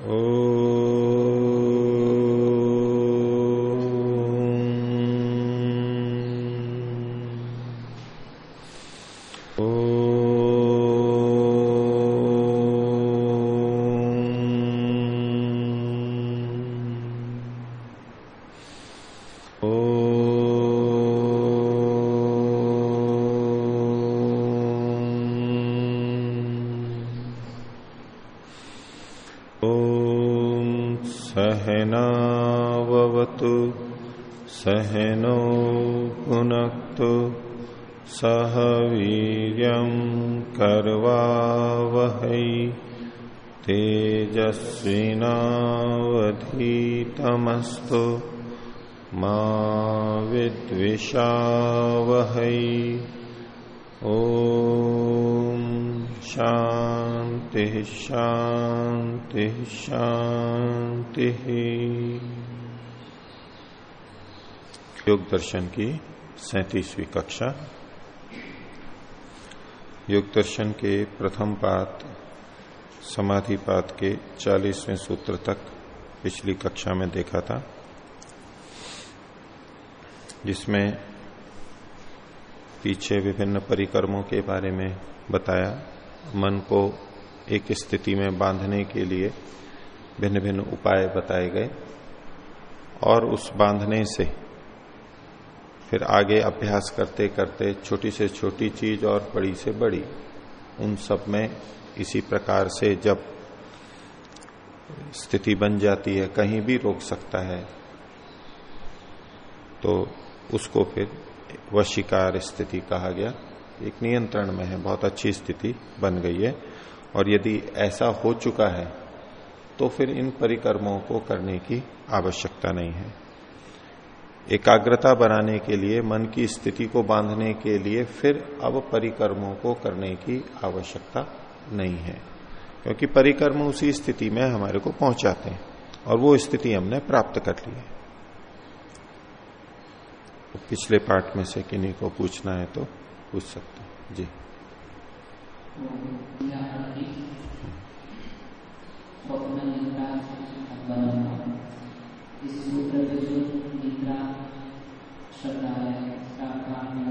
ओ सहनो पुनक्तु सह वीर कर्वावहै तेजस्विनावधीतमस्तु मा विद्विषावहै। ओ शांति शांति शांति योग दर्शन की सैतीसवीं कक्षा। योग दर्शन के प्रथम पात समाधि पात के चालीसवें सूत्र तक पिछली कक्षा में देखा था, जिसमें पीछे विभिन्न परिक्रमों के बारे में बताया। मन को एक स्थिति में बांधने के लिए भिन्न भिन्न उपाय बताए गए और उस बांधने से फिर आगे अभ्यास करते करते छोटी से छोटी चीज़ और बड़ी से बड़ी। उन सब में इसी प्रकार से जब स्थिति बन जाती है, कहीं भी रोक सकता है तो उसको फिर वशिकार स्थिति कहा गया। एक नियंत्रण में है, बहुत अच्छी स्थिति बन गई है। और यदि ऐसा हो चुका है तो फिर इन परिक्रमों को करने की आवश्यकता नहीं है। एकाग्रता बनाने के लिए, मन की स्थिति को बांधने के लिए फिर अब परिक्रमों को करने की आवश्यकता नहीं है। क्योंकि परिक्रम उसी स्थिति में हमारे को पहुंचाते हैं और वो स्थिति हमने प्राप्त कर ली है। तो पिछले पार्ट में से किन्हीं को पूछना है तो पूछ सकते हैं। जी। इस सूत्र में जो निद्रा शब्द आया है इसका आपने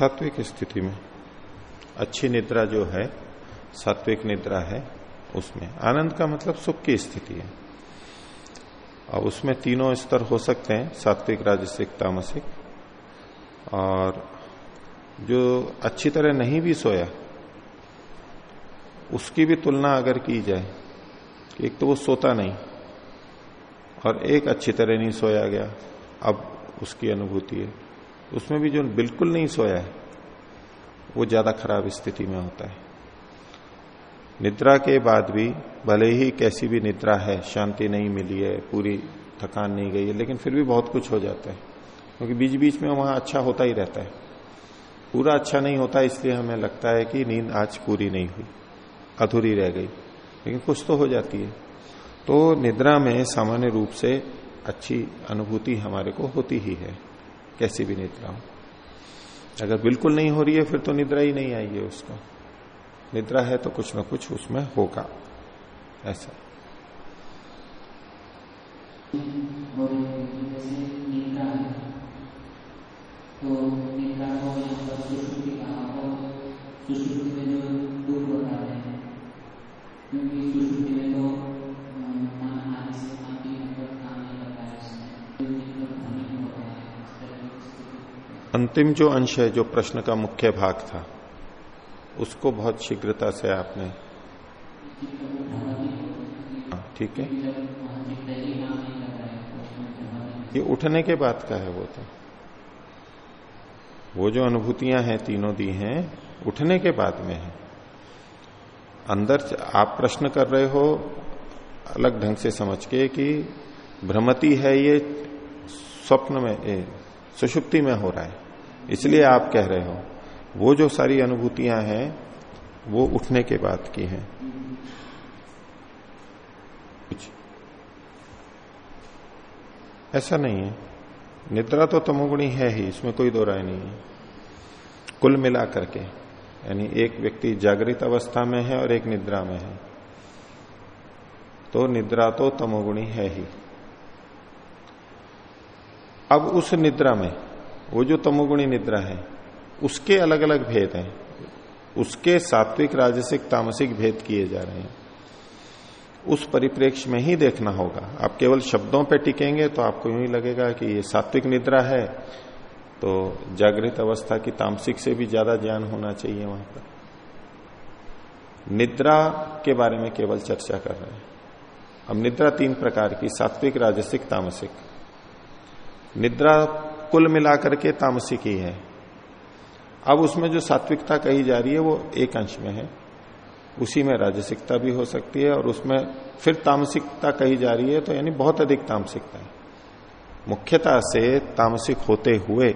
सात्विक स्थिति में। अच्छी निद्रा जो है, सात्विक निद्रा है, उसमें। आनंद का मतलब सुख की स्थिति है। और उसमें तीनों स्तर हो सकते हैं, सात्विक, राजसिक, तामसिक। और जो अच्छी तरह नहीं भी सोया, उसकी भी तुलना अगर की जाए एक तो वो सोता नहीं, और एक अच्छी तरह नहीं सोया गया, अब उसकी अनुभूति है। उसमें भी जो बिल्कुल नहीं सोया है, वो ज़्यादा खराब स्थिति में होता है। निद्रा के बाद भी, भले ही कैसी भी निद्रा है, शांति नहीं मिली है, पूरी थकान नहीं गई है, लेकिन फिर भी बहुत कुछ हो जाता है। क्योंकि बीच बीच में वहाँ अच्छा होता ही रहता है। पूरा अच्छा नहीं होता, इसलिए हमें लगता है कि नींद आज पूरी नहीं हुई, अधूरी रह गई। लेकिन कुछ तो हो जाती है। तो निद्रा में सामान्य रूप से अच्छी अनुभूति हमारे को होती ही है। कैसी भी निद्रा हो। अगर बिल्कुल नहीं हो रही है, फिर तो निद्रा ही नहीं आएगी उसको। निद्रा है तो कुछ ना कुछ उसमें होगा। ऐसा। है तो निद्रा यहाँ पर सुश्रुति अंतिम जो अंश है, जो प्रश्न का मुख्य भाग था, उसको बहुत शीघ्रता से आपने ठीक है? ये उठने के बाद का है वो तो। वो जो अनुभूतियाँ हैं, तीनों दी हैं, उठने के बाद में है। अंदर आप प्रश्न कर रहे हो, अलग ढंग से समझ के कि भ्रमति है ये, स्वप्न में सुषुप्ति में हो रहा है। इसलिए आप कह रहे हो, वो जो सारी अनुभूतियाँ हैं, वो उठने के बाद की हैं। ऐसा नहीं है। निद्रा तो तमोगुणी है ही, इसमें कोई दो राय नहीं है। कुल मिला करके, यानी एक व्यक्ति जागृत अवस्था में है और एक निद्रा में है। तो निद्रा तो तमोगुणी है ही। अब उस निद्रा में वो जो तमोगुणी निद्रा है, उसके अलग अलग भेद हैं। उसके सात्विक, राजसिक, तामसिक भेद किए जा रहे हैं। उस परिप्रेक्ष्य में ही देखना होगा। आप केवल शब्दों पे टिकेंगे तो आपको यूँ ही लगेगा कि ये सात्विक निद्रा है। तो जागृत अवस्था की तामसिक से भी ज़्यादा ज्ञान होना चाहिए वहाँ पर। निद्रा के बारे में केवल चर्चा कर रहे हैं। अब निद्रा तीन प्रकार की, सात्विक, राजसिक, तामसिक। निद्रा कुल मिलाकर के तामसिक ही है। अब उसमें जो सात्विकता कही जा रही है, वो एक अंश में है। उसी में राजसिकता भी हो सकती है और उसमें फिर तामसिकता कही जा रही है तो यानी बहुत अधिक तामसिकता है। मुख्यता से तामसिक होते हुए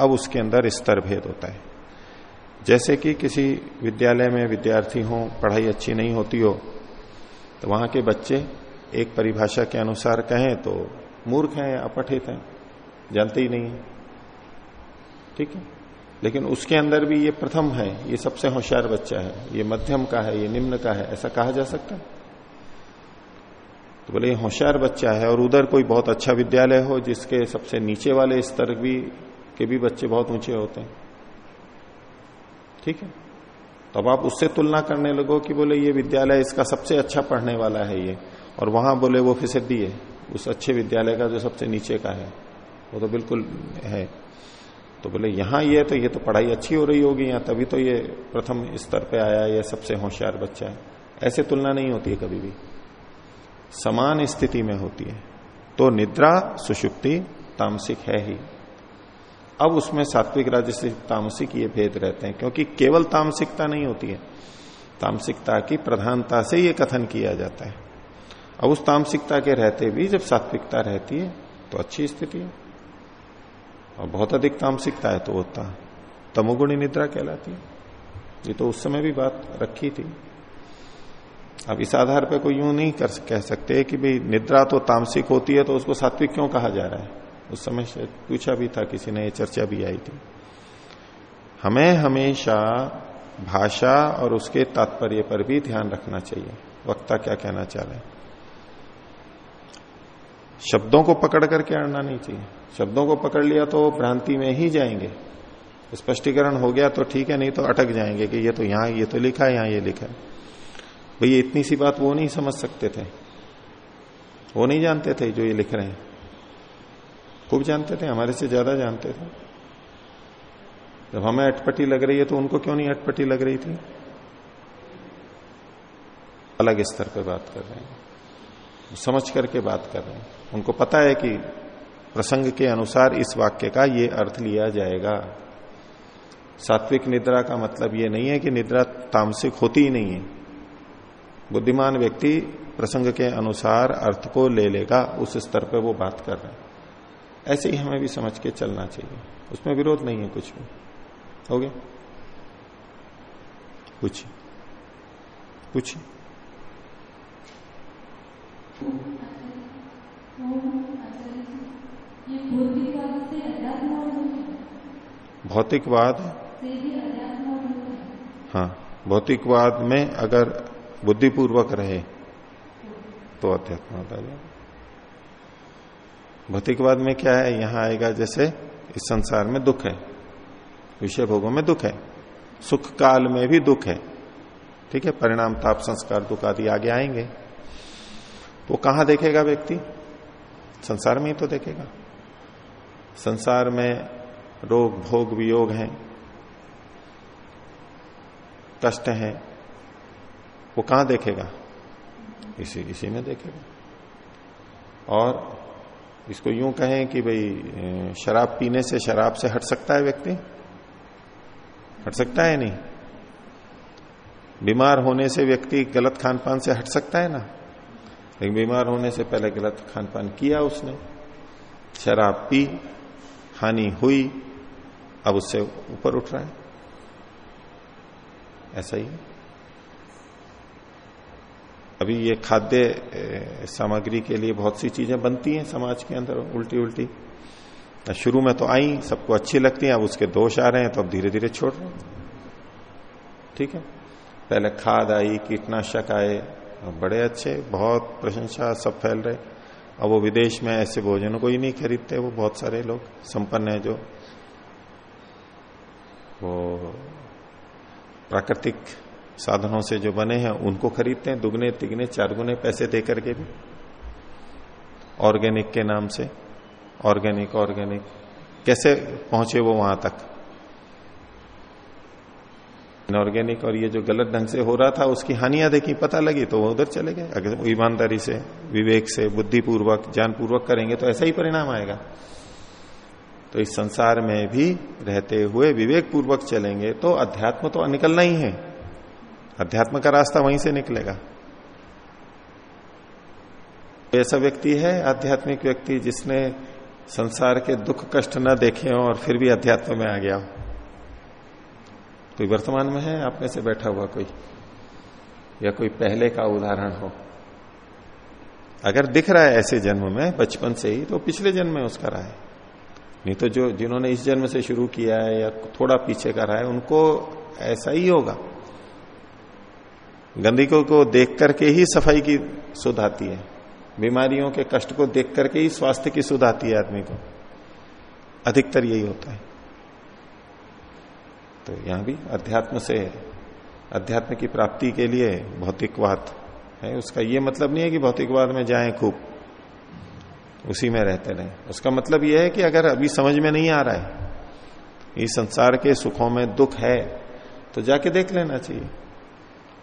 अब उसके अंदर स्तर भेद होता है। जैसे कि किसी विद्यालय में विद्यार्थी हो, पढ़ाई अच्छी नहीं होती हो तो वहाँ के बच्चे एक परिभाषा के अनुसार कहें तो मूर्ख हैं या अपठित हैं। जानते ही नहीं है। ठीक है? लेकिन उसके अंदर भी ये प्रथम है, ये सबसे होशियार बच्चा है, ये मध्यम का है, ये निम्न का है, ऐसा कहा जा सकता है? तो बोले, ये होशियार बच्चा है और उधर कोई बहुत अच्छा विद्यालय हो जिसके सबसे नीचे वाले स्तर भी, के भी बच्चे बहुत ऊँचे होते हैं। ठीक है? तो अब आप उससे तुलना करने लगो कि बोले, ये विद्यालय इसका सबसे अच्छा पढ़ने वाला है ये। और वहाँ बोले, वो फिसदी है। उस अच्छे विद्यालय का जो सबसे नीचे का है। वो तो बिल्कुल है। तो बोले, यहाँ ये तो ये तो पढ़ाई अच्छी हो रही होगी यहाँ, तभी तो ये प्रथम स्तर पे आया, ये सबसे होशियार बच्चा है। ऐसे तुलना नहीं होती है कभी भी। समान स्थिति में होती है। तो निद्रा, सुषुप्ति, तामसिक है ही। अब उसमें सात्विक, राजसिक, तामसिक ये भेद रहते हैं, क्योंकि केवल तामसिकता नहीं होती है। तामसिकता की प्रधानता से ये कथन किया जाता है। अब उस तामसिकता के रहते भी जब सात्विकता रहती है तो अच्छी स्थिति है। और बहुत अधिक तामसिकता है तो वो तमोगुणी निद्रा कहलाती है। ये तो उस समय भी बात रखी थी। अब इस आधार पर कोई यूँ नहीं कर कह सकते कि भाई निद्रा तो तामसिक होती है तो उसको सात्विक क्यों कहा जा रहा है? उस समय पूछा भी था किसी ने, ये चर्चा भी आई थी। हमें हमेशा भाषा और उसके तात्पर्य पर भी ध्यान रखना चाहिए। वक्ता क्या कहना चाह रहे हैं? शब्दों को पकड़ करके अड़ना नहीं चाहिए। शब्दों को पकड़ लिया तो भ्रांति में ही जाएँगे। स्पष्टीकरण हो गया तो ठीक है, नहीं तो अटक जाएँगे कि ये तो यहाँ, ये तो लिखा है, यहाँ ये लिखा है। भैया इतनी सी बात वो नहीं समझ सकते थे। वो नहीं जानते थे जो ये लिख रहे हैं। खूब जानते थे, हमारे से ज़्यादा जानते थे। जब हमें अटपटी लग रही है तो उनको क्यों नहीं अटपटी लग रही थी? अलग स्तर पर बात कर रहे हैं। समझ करके बात कर रहे हैं। उनको पता है कि प्रसंग के अनुसार इस वाक्य का ये अर्थ लिया जाएगा। सात्विक निद्रा का मतलब ये नहीं है कि निद्रा तामसिक होती ही नहीं है। बुद्धिमान व्यक्ति प्रसंग के अनुसार अर्थ को ले लेगा, उस स्तर पर वो बात कर रहे हैं। ऐसे ही हमें भी समझ के चलना चाहिए। उसमें विरोध नहीं है कुछ भी। हो गया? कुछ कुछ भौतिकवाद? हाँ भौतिकवाद में अगर बुद्धिपूर्वक रहे तो अध्यात्म जाएगा। भौतिकवाद में क्या है? यहाँ आएगा जैसे, इस संसार में दुख है, विषय भोगों में दुख है, सुख काल में भी दुख है, ठीक है? परिणाम, ताप, संस्कार, दुख आदि आगे आएँगे। तो कहाँ देखेगा व्यक्ति? संसार में ही तो देखेगा। संसार में रोग, भोग, वियोग हैं, कष्ट हैं, वो कहाँ देखेगा? इसी इसी में देखेगा। और इसको यूँ कहें कि भाई शराब पीने से शराब से हट सकता है व्यक्ति? हट सकता है नहीं। बीमार होने से व्यक्ति गलत खान पान से हट सकता है ना? लेकिन बीमार होने से पहले गलत खान पान किया उसने। शराब पी, हानि हुई, अब उससे ऊपर उठ रहा है। ऐसा ही अभी ये खाद्य सामग्री के लिए बहुत सी चीज़ें बनती हैं समाज के अंदर उल्टी उल्टी शुरू में तो आई, सबको अच्छी लगती है, अब उसके दोष आ रहे हैं तो अब धीरे धीरे छोड़ रहे हैं। ठीक है? पहले खाद आई, कीटनाशक आए बड़े अच्छे, बहुत प्रशंसा, सब फैल रहे। अब वो विदेश में ऐसे भोजन को ही नहीं खरीदते, वो बहुत सारे लोग संपन्न है जो वो प्राकृतिक साधनों से जो बने हैं, उनको खरीदते हैं, दुगने, तिगने, चार गुने पैसे दे करके भी। ऑर्गेनिक के नाम से, ऑर्गेनिक ऑर्गेनिक। कैसे पहुँचे वो वहाँ तक? इनऑर्गेनिक और ये जो गलत ढंग से हो रहा था, उसकी हानियाँ देखी, पता लगी तो वो उधर चले गए। अगर ईमानदारी से, विवेक से, बुद्धिपूर्वक, ज्ञानपूर्वक करेंगे तो ऐसा ही परिणाम आएगा। तो इस संसार में भी रहते हुए विवेक पूर्वक चलेंगे तो अध्यात्म तो निकलना ही है। अध्यात्म का रास्ता वहीं से निकलेगा। ऐसा व्यक्ति है, आध्यात्मिक व्यक्ति, जिसने संसार के दुख कष्ट न देखे हो और फिर भी अध्यात्म में आ गया हो। कोई वर्तमान में है? आप में से बैठा हुआ कोई? या कोई पहले का उदाहरण हो? अगर दिख रहा है ऐसे जन्म में, बचपन से ही तो पिछले जन्म में उसका रहा है। नहीं तो जो, जिन्होंने इस जन्म से शुरू किया है या थोड़ा पीछे का रहा है, उनको ऐसा ही होगा। गंदगी को देख करके ही सफ़ाई की सुध आती है। बीमारियों के कष्ट को देख करके ही स्वास्थ्य की सुध आती है आदमी को। अधिकतर यही होता है। तो यहाँ भी अध्यात्म से अध्यात्म की प्राप्ति के लिए भौतिकवाद है। उसका ये मतलब नहीं है कि भौतिकवाद में जाएँ खूब। उसी में रहते रहे। उसका मतलब यह है कि अगर अभी समझ में नहीं आ रहा है, इस संसार के सुखों में दुख है तो जाके देख लेना चाहिए।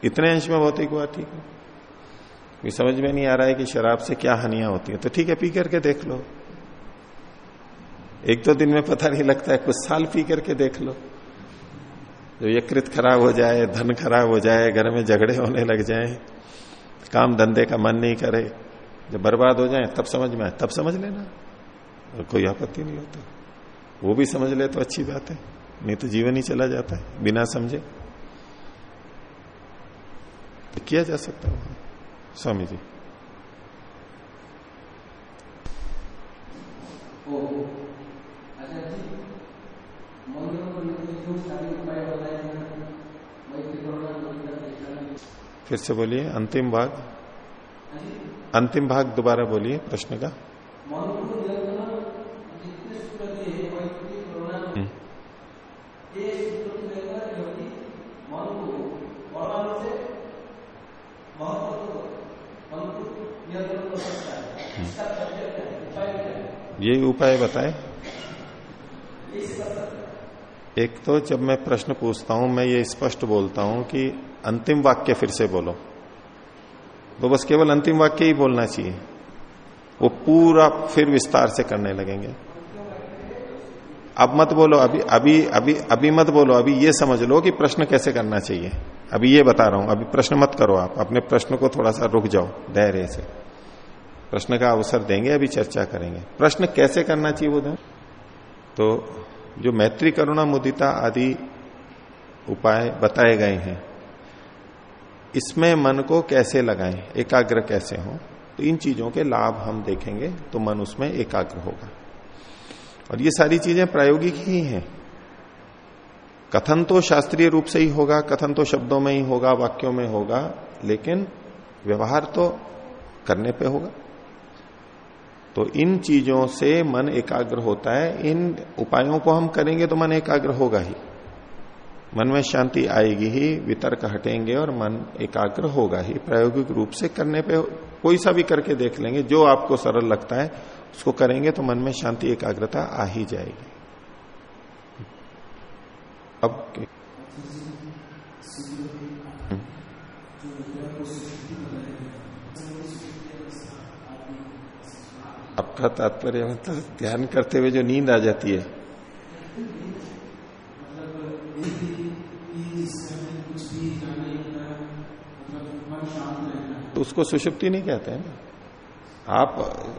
इतने अंश में भौतिकवाद ठीक है। ये समझ में नहीं आ रहा है कि शराब से क्या हानियाँ होती है। तो ठीक है, पी करके देख लो। एक दो दिन में पता नहीं लगता है, कुछ साल पी करके देख लो। जब यकृत खराब हो जाए धन खराब हो जाए घर में झगड़े होने लग जाए काम धंधे का मन नहीं करे जब बर्बाद हो जाए तब समझ में आए तब समझ लेना। और कोई आपत्ति नहीं होती। वो भी समझ ले तो अच्छी बात है नहीं तो जीवन ही चला जाता है बिना समझे। तो किया जा सकता है। स्वामी जी। ओ, अच्छा जी फिर से बोलिए? अंतिम भाग? अंतिम भाग दोबारा बोलिए प्रश्न का। ये उपाय बताए। एक तो जब मैं प्रश्न पूछता हूँ मैं ये स्पष्ट बोलता हूँ कि अंतिम वाक्य फिर से बोलो। तो बस केवल अंतिम वाक्य ही बोलना चाहिए। वो पूरा फिर विस्तार से करने लगेंगे। अब मत बोलो, अभी अभी अभी अभी मत बोलो, अभी ये समझ लो कि प्रश्न कैसे करना चाहिए। अभी ये बता रहा हूँ, अभी प्रश्न मत करो आप। अपने प्रश्न को थोड़ा सा रुक जाओ, धैर्य से। प्रश्न का अवसर देंगे, अभी चर्चा करेंगे। प्रश्न कैसे करना चाहिए वो तो जो मैत्री करुणा मुदिता आदि उपाय बताए गए हैं इसमें मन को कैसे लगाएँ? एकाग्र कैसे हो? तो इन चीज़ों के लाभ हम देखेंगे तो मन उसमें एकाग्र होगा। और ये सारी चीज़ें प्रायोगिक ही हैं। कथन तो शास्त्रीय रूप से ही होगा, कथन तो शब्दों में ही होगा, वाक्यों में होगा, लेकिन व्यवहार तो करने पे होगा। तो इन चीज़ों से मन एकाग्र होता है, इन उपायों को हम करेंगे तो मन एकाग्र होगा ही। मन में शांति आएगी ही, वितर्क हटेंगे और मन एकाग्र होगा ही। प्रायोगिक रूप से करने पे कोई सा भी करके देख लेंगे, जो आपको सरल लगता है, उसको करेंगे तो मन में शांति, एकाग्रता आ ही जाएगी। अब आपका तात्पर्य मतलब ध्यान करते हुए जो नींद आ जाती है। तो उसको सुषुप्ति नहीं कहते हैं ना। आप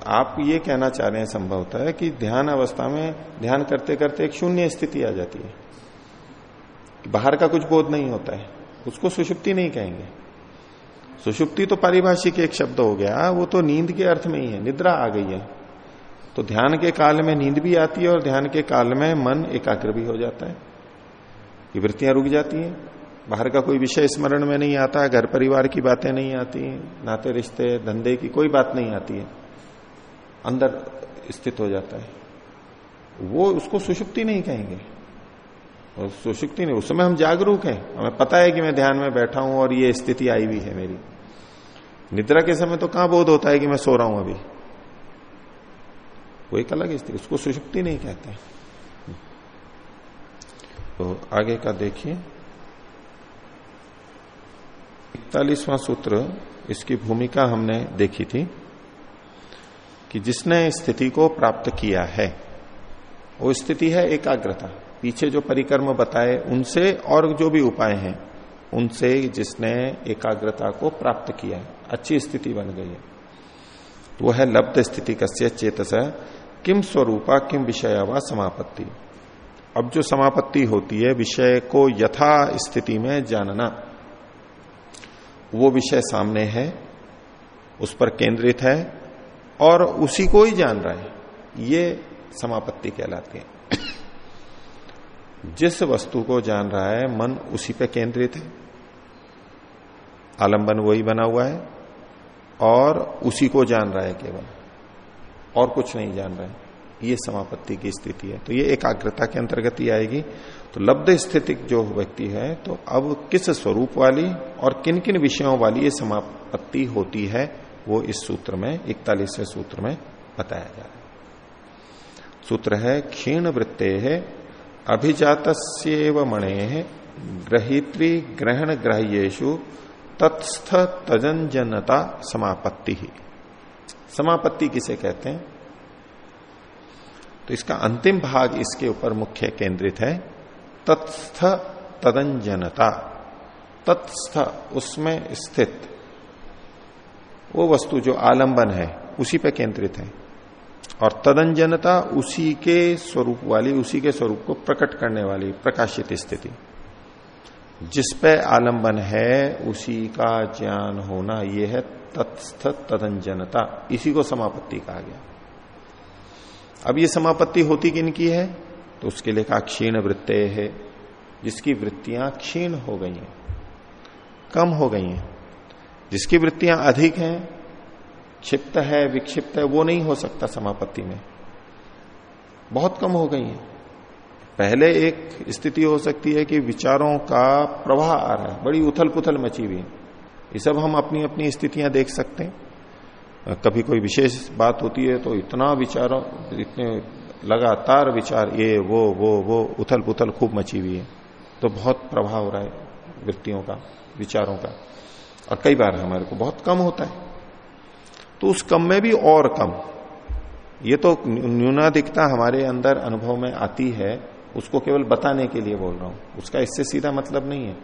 आप ये कहना चाह रहे हैं संभवतः है कि ध्यान अवस्था में ध्यान करते करते एक शून्य स्थिति आ जाती है। बाहर का कुछ बोध नहीं होता है। उसको सुषुप्ति नहीं कहेंगे। सुषुप्ति तो पारिभाषिक एक शब्द हो गया, वो तो नींद के अर्थ में ही है, निद्रा आ गई है। तो ध्यान के काल में नींद भी आती है और ध्यान के काल में मन एकाग्र भी हो जाता है। वृत्तियाँ रुक जाती हैं। बाहर का कोई विषय स्मरण में नहीं आता, घर परिवार की बातें नहीं आती, नाते रिश्ते, धंधे की कोई बात नहीं आती है। अंदर स्थित हो जाता है। वो उसको सुषुप्ति नहीं कहेंगे। और सुषुप्ति नहीं, उस समय हम जागरूक हैं। हमें पता है कि मैं ध्यान में बैठा हूँ और ये स्थिति आई हुई है मेरी। निद्रा के समय तो कहाँ बोध होता है कि मैं सो रहा हूँ अभी? वो एक अलग स्थिति, उसको सुषुप्ति नहीं कहते। तो आगे का देखिए। इकतालीसवां सूत्र इसकी भूमिका हमने देखी थी कि जिसने स्थिति को प्राप्त किया है, वो स्थिति है एकाग्रता। पीछे जो परिक्रम बताए, उनसे और जो भी उपाय हैं, उनसे जिसने एकाग्रता को प्राप्त किया है, अच्छी स्थिति बन गई है। तो वह है लब्ध स्थिति कस्य चेतस, किम स्वरूपा, किम विषय व समापत्ति। अब जो समापत्ति होती है, विषय को यथा स्थिति में जानना। वो विषय सामने है, उस पर केंद्रित है और उसी को ही जान रहा है। ये समापत्ति कहलाती है। जिस वस्तु को जान रहा है, मन उसी पे केंद्रित है। आलंबन वही बना हुआ है और उसी को जान रहा है केवल। और कुछ नहीं जान रहा है। ये समापत्ति की स्थिति है। तो ये एकाग्रता के अंतर्गत ही आएगी। तो लब्ध स्थितिक जो व्यक्ति है तो अब किस स्वरूप वाली और किन किन विषयों वाली ये समापत्ति होती है, वो इस सूत्र में, इकतालीसवें सूत्र में बताया जा रहा है। सूत्र है, क्षीण वृत्ते है अभिजात मणे ग्रहित्री ग्रहण ग्राह्येशु तत्स्थ तजनजनता समापत्ति ही। समापत्ति किसे कहते हैं? तो इसका अंतिम भाग इसके ऊपर मुख्य केंद्रित है। तत्स्थ तदंजनता। तत्स्थ उसमें स्थित। वो वस्तु जो आलंबन है, उसी पे केंद्रित है। और तदंजनता उसी के स्वरूप वाली, उसी के स्वरूप को प्रकट करने वाली, प्रकाशित स्थिति। जिस पे आलंबन है, उसी का ज्ञान होना यह है तत्स्थ तदंजनता। इसी को समापत्ति कहा गया। अब ये समापत्ति होती किन की है? तो उसके लिए कहा, क्षीण वृत्ते है, जिसकी वृत्तियाँ क्षीण हो गई हैं, कम हो गई हैं। जिसकी वृत्तियाँ अधिक हैं, क्षिप्त है, विक्षिप्त है, वो नहीं हो सकता समापत्ति में। बहुत कम हो गई हैं। पहले एक स्थिति हो सकती है कि विचारों का प्रवाह आ रहा है, बड़ी उथल पुथल मची हुई ये सब हम अपनी अपनी स्थितियाँ देख सकते हैं। कभी कोई विशेष बात होती है तो इतना विचारों, इतने लगातार विचार, ये, वो वो वो उथल पुथल खूब मची हुई है। तो बहुत प्रभाव हो रहा है वृत्तियों का, विचारों का। और कई बार हमारे को बहुत कम होता है। तो उस कम में भी और कम। ये तो न्यूनाधिकता हमारे अंदर अनुभव में आती है, उसको केवल बताने के लिए बोल रहा हूँ। उसका इससे सीधा मतलब नहीं है।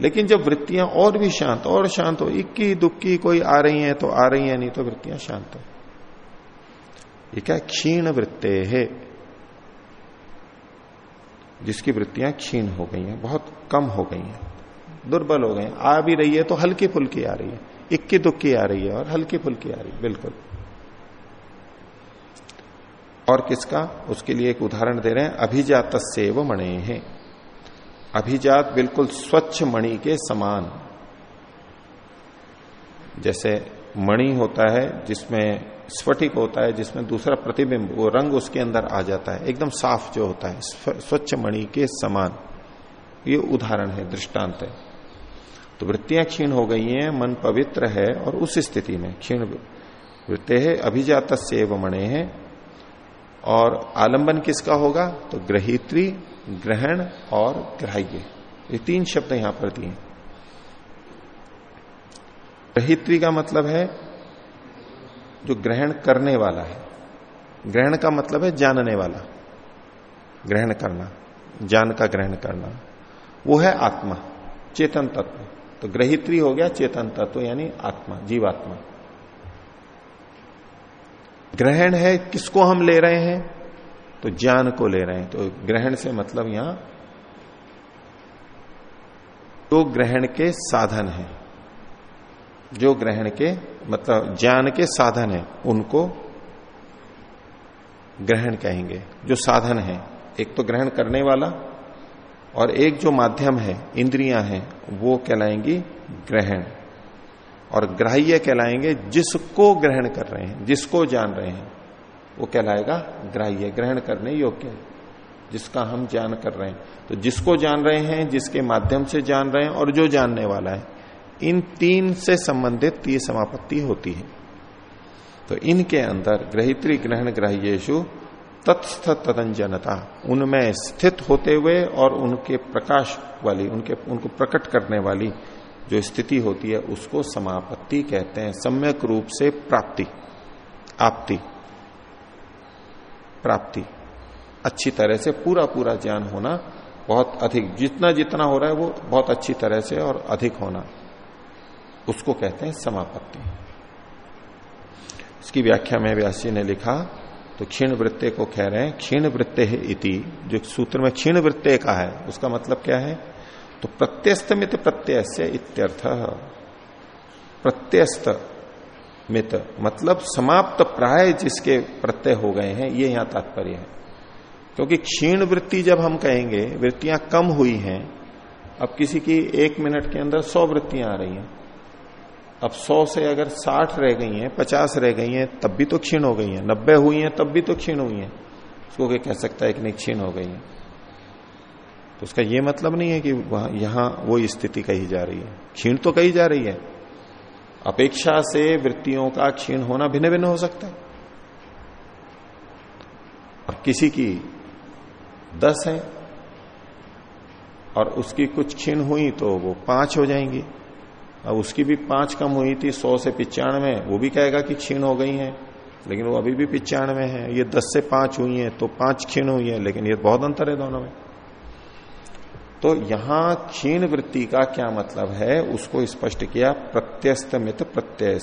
लेकिन जब वृत्तियाँ और भी शांत, और शांत हो, इक्की दुक्की कोई आ रही है तो आ रही है, नहीं तो वृत्तियाँ शांत है। ये क्या क्षीण वृत्ते है। जिसकी वृत्तियाँ क्षीण हो गई हैं, बहुत कम हो गई हैं, दुर्बल हो गए हैं। आ भी रही है तो हल्की फुल्की आ रही है, इक्की दुक्की आ रही है और हल्की फुल्की आ रही है, बिल्कुल। और किसका? उसके लिए एक उदाहरण दे रहे हैं अभिजात से सेव मणे। हैं अभिजात बिल्कुल स्वच्छ मणि के समान। जैसे मणि होता है, जिसमें स्फटिक होता है, जिसमें दूसरा प्रतिबिंब, वो रंग उसके अंदर आ जाता है। एकदम साफ़ जो होता है स्वच्छ मणि के समान। ये उदाहरण है, दृष्टांत है। तो वृत्तियाँ क्षीण हो गई हैं, मन पवित्र है, और उस स्थिति में क्षीण वृत्ते है अभिजात से मणे है। और आलंबन किसका होगा? तो ग्रहित्री, ग्रहण और ग्राह्य। ये तीन शब्द यहाँ पर दिए ग्रहित्री का मतलब है जो ग्रहण करने वाला है। ग्रहण का मतलब है जानने वाला। ग्रहण करना जान का ग्रहण करना। वो है आत्मा, चेतन तत्व। तो ग्रहित्री हो गया चेतन तत्व, यानी आत्मा, जीवात्मा। ग्रहण है किसको हम ले रहे हैं? तो ज्ञान को ले रहे हैं। तो ग्रहण से मतलब यहाँ तो ग्रहण के साधन है। जो ग्रहण के मतलब ज्ञान के साधन है, उनको ग्रहण कहेंगे, जो साधन है। एक तो ग्रहण करने वाला और एक जो माध्यम है, इंद्रियाँ हैं, वो कहलाएँगी ग्रहण। और ग्राह्य कहलाएँगे जिसको ग्रहण कर रहे हैं, जिसको जान रहे हैं, वो कहलाएगा ग्राह्य, ग्रहण करने योग्य, जिसका हम जान कर रहे हैं। तो जिसको जान रहे हैं, जिसके माध्यम से जान रहे हैं और जो जानने वाला है इन तीन से संबंधित ये समापत्ति होती है। तो इनके अंदर ग्रहित्री ग्रहण ग्राह्येशु तत्स्थ तदंजनता उनमें स्थित होते हुए और उनके प्रकाश वाली, उनके, उनको प्रकट करने वाली जो स्थिति होती है, उसको समापत्ति कहते हैं। सम्यक रूप से प्राप्ति, आपति, प्राप्ति। अच्छी तरह से पूरा पूरा ज्ञान होना बहुत अधिक, जितना जितना हो रहा है वो बहुत अच्छी तरह से और अधिक होना। उसको कहते हैं समापत्ति। इसकी व्याख्या में व्यासी ने लिखा तो क्षीण वृत्ते को कह रहे हैं, क्षीण वृत्ते है इति, जो सूत्र में क्षीण वृत्ते का है, उसका मतलब क्या है? तो प्रत्यस्त मित प्रत्यय इत्यर्थ। प्रत्यस्त मित मतलब समाप्त प्राय जिसके प्रत्यय हो गए हैं, ये यहाँ तात्पर्य है। क्योंकि क्षीण वृत्ति जब हम कहेंगे, वृत्तियाँ कम हुई हैं, अब किसी की एक मिनट के अंदर सौ वृत्तियाँ आ रही हैं। अब सौ से अगर साठ रह गई हैं, पचास रह गई हैं, तब भी तो क्षीण हो गई हैं। नब्बे हुई हैं, तब भी तो क्षीण हुई हैं। उसको क्या कह सकता है कि नहीं, क्षीण हो गई है। तो उसका यह मतलब नहीं है कि वहाँ, यहाँ वो स्थिति कही जा रही है। क्षीण तो कही जा रही है। अपेक्षा से वृत्तियों का क्षीण होना भिन्न भिन्न हो सकता है। और किसी की दस है और उसकी कुछ क्षीण हुई तो वो पाँच हो जाएँगी। अब उसकी भी पाँच कम हुई थी सौ से पिचानवे, वो भी कहेगा कि क्षीण हो गई है, लेकिन वो अभी भी पिचानवे है। ये दस से पाँच हुई है तो पाँच क्षीण हुई है, लेकिन ये बहुत अंतर है दोनों में। तो यहाँ क्षीण वृत्ति का क्या मतलब है, उसको स्पष्ट किया प्रत्यस्त मित प्रत्यय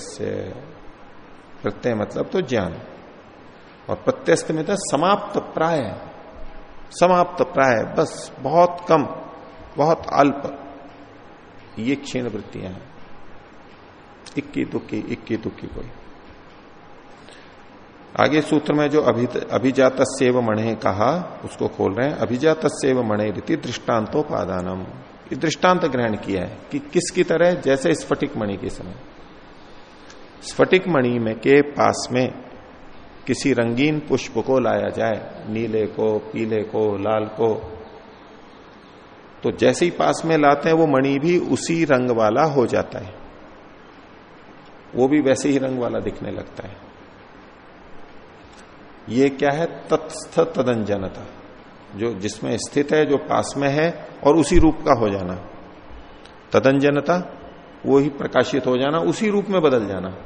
प्रत्यय मतलब तो ज्ञान। और प्रत्यस्त मित समाप्त प्राय। समाप्त प्राय, बस, बहुत कम, बहुत अल्प। ये क्षीण वृत्तियाँ हैं। इक्की दुक्की इक्की दुक्की कोई आगे सूत्र में जो अभि अभिजात सेव मणे कहा, उसको खोल रहे हैं। अभिजात सेव मणे रीति दृष्टान्तोपादानम। दृष्टांत ग्रहण किया है कि किसकी तरह, जैसे स्फटिक मणि के समय। स्फटिक मणि में के पास में किसी रंगीन पुष्प को लाया जाए, नीले को, पीले को, लाल को तो जैसे ही पास में लाते हैं, वो मणि भी उसी रंग वाला हो जाता है। वो भी वैसे ही रंग वाला दिखने लगता है। ये क्या है? तत्स्थ तदंजनता, जो जिसमें स्थित है, जो पास में है, और उसी रूप का हो जाना। तदंजनता, वो ही प्रकाशित हो जाना, उसी रूप में बदल जाना।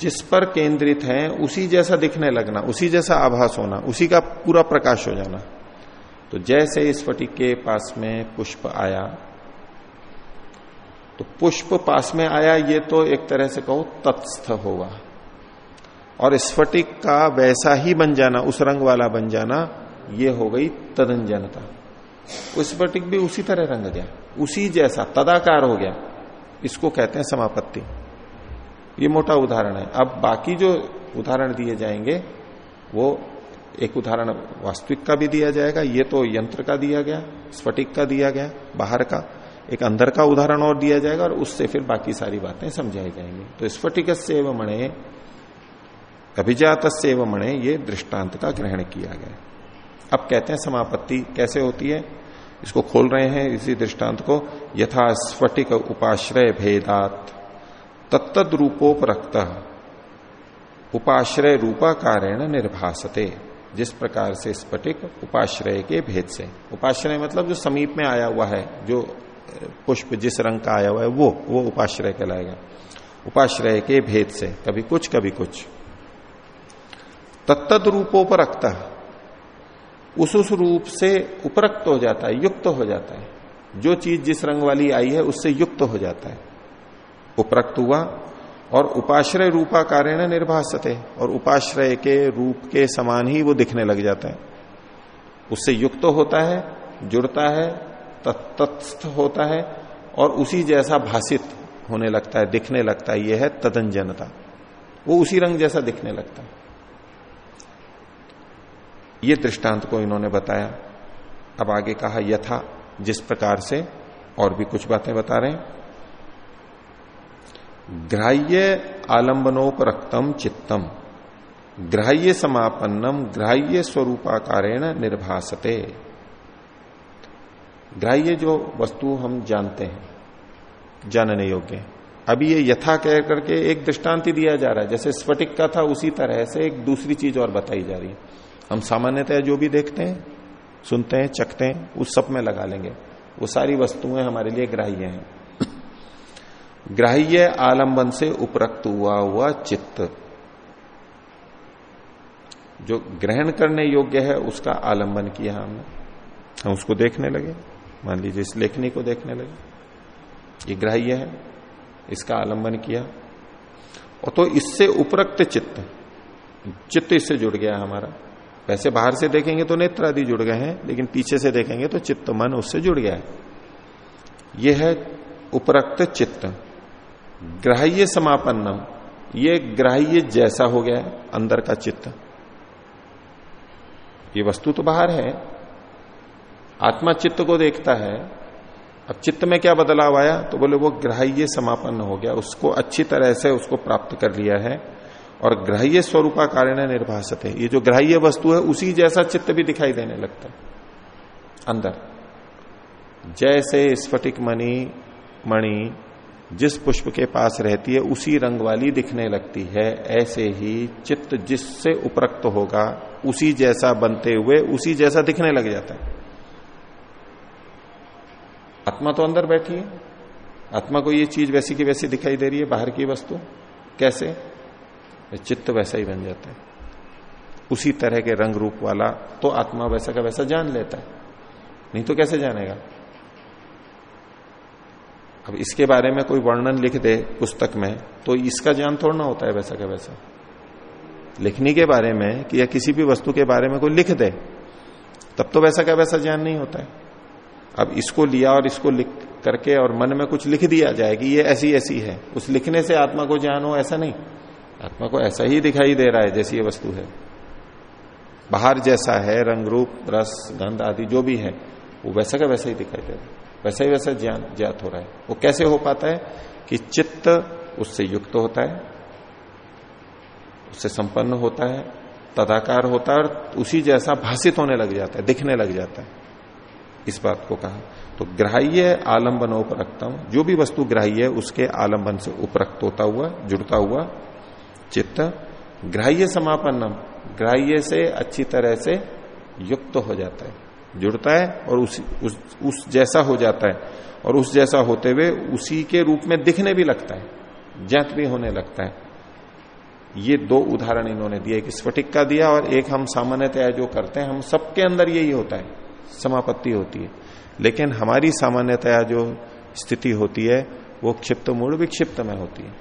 जिस पर केंद्रित है, उसी जैसा दिखने लगना, उसी जैसा आभास होना, उसी का पूरा प्रकाश हो जाना। तो जैसे इस फटिक के पास में पुष्प आया तो पुष्प पास में आया, ये तो एक तरह से कहो तत्स्थ होगा। और स्फटिक का वैसा ही बन जाना, उस रंग वाला बन जाना, ये हो गई तदंजनता। स्फटिक भी उसी तरह रंग गया, उसी जैसा, तदाकार हो गया। इसको कहते हैं समापत्ति। ये मोटा उदाहरण है। अब बाकी जो उदाहरण दिए जाएँगे, वो एक उदाहरण वास्तविक का भी दिया जाएगा, ये तो यंत्र का दिया गया, स्फटिक का दिया गया, बाहर का। एक अंदर का उदाहरण और दिया जाएगा और उससे फिर बाकी सारी बातें समझाई जाएँगी। तो स्फटिक से मणे अभिजात से मणे, ये दृष्टांत का ग्रहण किया गया। अब कहते हैं समापत्ति कैसे होती है? इसको खोल रहे हैं इसी दृष्टांत को, यथा स्फटिक उपाश्रय भेदात तत्त रूपोपरक्त उपाश्रय रूपाकारेण निर्भासते, जिस प्रकार से स्फटिक उपाश्रय के भेद से। उपाश्रय मतलब जो समीप में आया हुआ है, जो पुष्प जिस रंग का आया हुआ है, वो वो उपाश्रय कहलाएगा। उपाश्रय के भेद से, कभी कुछ कभी कुछ। तत्त रूपोपरक्त, उस उस रूप से उपरक्त हो जाता है, युक्त हो जाता है। जो चीज़ जिस रंग वाली आई है, उससे युक्त हो जाता है। उपरक्त हुआ, और उपाश्रय रूपा कार्य निर्भाषते और उपाश्रय के रूप के समान ही वो दिखने लग जाता है। उससे युक्त तो होता है, जुड़ता है तत्स्थ होता है और उसी जैसा भाषित होने लगता है, दिखने लगता है, यह है तदंजनता। वो उसी रंग जैसा दिखने लगता है। ये दृष्टांत को इन्होंने बताया। अब आगे कहा, यथा, जिस प्रकार से, और भी कुछ बातें बता रहे हैं। ग्राह्य आलंबनोपरक्तम चित्तम। ग्राह्य समापन्नम, ग्राह्य स्वरूपाकारेण निर्भासते। ग्राह्य जो वस्तु हम जानते हैं, जानने योग्य अभी ये यथा कह करके एक दृष्टांति दिया जा रहा है। जैसे स्फटिक का था, उसी तरह से एक दूसरी चीज़ और बताई जा रही है। हम सामान्यतः जो भी देखते हैं, सुनते हैं, चखते हैं, उस सब में लगा लेंगे। वो सारी वस्तुएँ हमारे लिए ग्राह्य हैं। ग्राह्य आलंबन से उपरक्त हुआ हुआ चित्त। जो ग्रहण करने योग्य है, उसका आलंबन किया हमने। हम उसको देखने लगे। मान लीजिए इस लेखनी को देखने लगे। ये ग्राह्य है, इसका आलंबन किया। और तो इससे उपरक्त चित्त चित्त इससे जुड़ गया हमारा। वैसे बाहर से देखेंगे तो नेत्र आदि जुड़ गए हैं, लेकिन पीछे से देखेंगे तो चित्त, मन उससे जुड़ गया है। यह है उपरक्त चित्त। ग्राह्य समापन्नम, ये ग्राह्य जैसा हो गया है, अंदर का चित्त। ये वस्तु तो बाहर है आत्मा चित्त को देखता है, अब चित्त में क्या बदलाव आया? तो बोले, वो ग्राह्य समापन्न हो गया, उसको अच्छी तरह से उसको प्राप्त कर लिया है, और ग्राह्य स्वरूपा कारण निर्भाषित है। ये जो ग्राह्य वस्तु है, उसी जैसा चित्त भी दिखाई देने लगता है। अंदर, जैसे स्फटिक मणि मणि जिस पुष्प के पास रहती है, उसी रंग वाली दिखने लगती है। ऐसे ही चित्त जिससे उपरक्त होगा, उसी जैसा बनते हुए उसी जैसा दिखने लग जाता है। आत्मा तो अंदर बैठी है। आत्मा को ये चीज़ वैसी की वैसी दिखाई दे रही है, बाहर की वस्तु। कैसे? चित्त वैसा ही बन जाता है। उसी तरह के रंग रूप वाला तो आत्मा वैसा का वैसा जान लेता है। नहीं तो कैसे जानेगा? अब इसके बारे में कोई वर्णन लिख दे पुस्तक में तो इसका ज्ञान थोड़ा ना होता है वैसा का वैसा। लिखने के बारे में कि या किसी भी वस्तु के बारे में कोई लिख दे, तब तो वैसा का वैसा ज्ञान नहीं होता है। अब इसको लिया और इसको लिख करके और मन में कुछ लिख दिया जाए कि ये ऐसी ऐसी है। उस लिखने से आत्मा को ज्ञान हो, ऐसा नहीं। आत्मा को ऐसा ही दिखाई दे रहा है जैसी ये वस्तु है। बाहर जैसा है, रंग रूप, रस, गंध आदि जो भी है, वो वैसा का वैसा ही दिखाई दे रहा है। वैसा ही वैसा ज्ञान ज्ञात हो रहा है। वो कैसे हो पाता है? कि चित्त उससे युक्त होता है, उससे संपन्न होता है, तदाकार होता है और उसी जैसा भाषित होने लग जाता है, दिखने लग जाता है। इस बात को कहा। तो ग्राह्य आलंबन उपरक्तम जो भी वस्तु ग्राह्य है उसके आलंबन से उपरक्त होता हुआ जुड़ता हुआ चित्त ग्राह्य समापन्नम ग्राह्य से अच्छी तरह से युक्त हो जाता है जुड़ता है और उस, उस, उस जैसा हो जाता है और उस जैसा होते हुए उसी के रूप में दिखने भी लगता है ज्ञात भी होने लगता है। ये दो उदाहरण इन्होंने दिए कि स्फटिक का दिया और एक हम सामान्यतया जो करते हैं हम सबके अंदर यही होता है। समापत्ति होती है। लेकिन हमारी सामान्यतया जो स्थिति होती है, वो क्षिप्त मूल विक्षिप्त में होती है।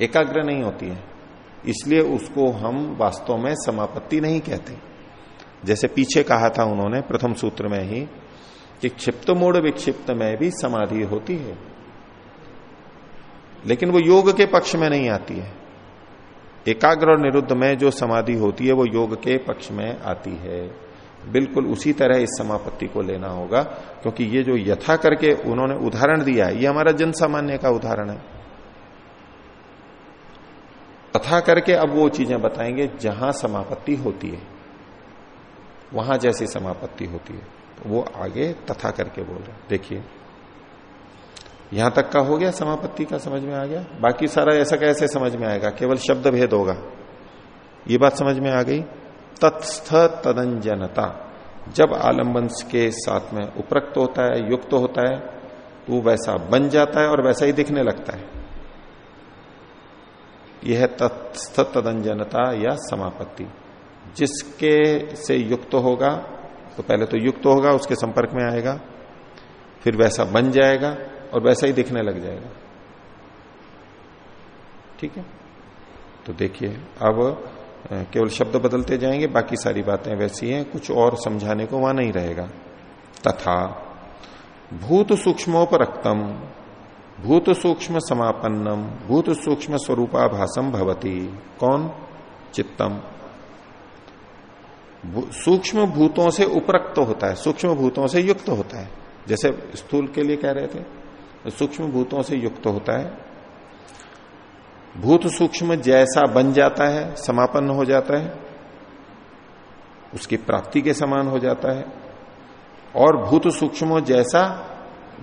एकाग्र नहीं होती है। इसलिए उसको हम वास्तव में समापत्ति नहीं कहते। जैसे पीछे कहा था उन्होंने प्रथम सूत्र में ही कि क्षिप्त मूड विक्षिप्त में भी समाधि होती है। लेकिन वो योग के पक्ष में नहीं आती है। एकाग्र और निरुद्ध में जो समाधि होती है, वो योग के पक्ष में आती है। बिल्कुल उसी तरह इस समापत्ति को लेना होगा, क्योंकि ये जो यथा करके उन्होंने उदाहरण दिया है, ये हमारा जन सामान्य का उदाहरण है। तथा करके अब वो चीज़ें बताएँगे जहाँ समापत्ति होती है, वहाँ जैसी समापत्ति होती है। तो वो आगे तथा करके बोल रहे देखिए, यहाँ तक का हो गया, समापत्ति का समझ में आ गया। बाकी सारा ऐसा कैसे समझ में आएगा? केवल शब्द भेद होगा। ये बात समझ में आ गई? तत्स्थ तदंजनता। जब आलंबन के साथ में उपरक्त होता है, युक्त होता है तो वैसा बन जाता है और वैसा ही दिखने लगता है। यह तत्स्थ तदंजनता या समापत्ति। जिसके से युक्त होगा तो पहले तो युक्त होगा, उसके संपर्क में आएगा, फिर वैसा बन जाएगा और वैसा ही दिखने लग जाएगा। ठीक है? तो देखिए, अब केवल शब्द बदलते जाएँगे, बाकी सारी बातें वैसी हैं, कुछ और समझाने को वहाँ नहीं रहेगा। तथा, भूत सूक्ष्मोपरक्तम, भूत सूक्ष्म समापन्नम, भूत सूक्ष्म स्वरूपाभासम भवती। कौन? चित्तम। सूक्ष्म भूतों से उपरक्त होता है, सूक्ष्म भूतों से युक्त होता है। जैसे स्थूल के लिए कह रहे थे सूक्ष्म भूतों से युक्त होता है भूत सूक्ष्म जैसा बन जाता है, समापन हो जाता है, उसकी प्राप्ति के समान हो जाता है, और भूत सूक्ष्म जैसा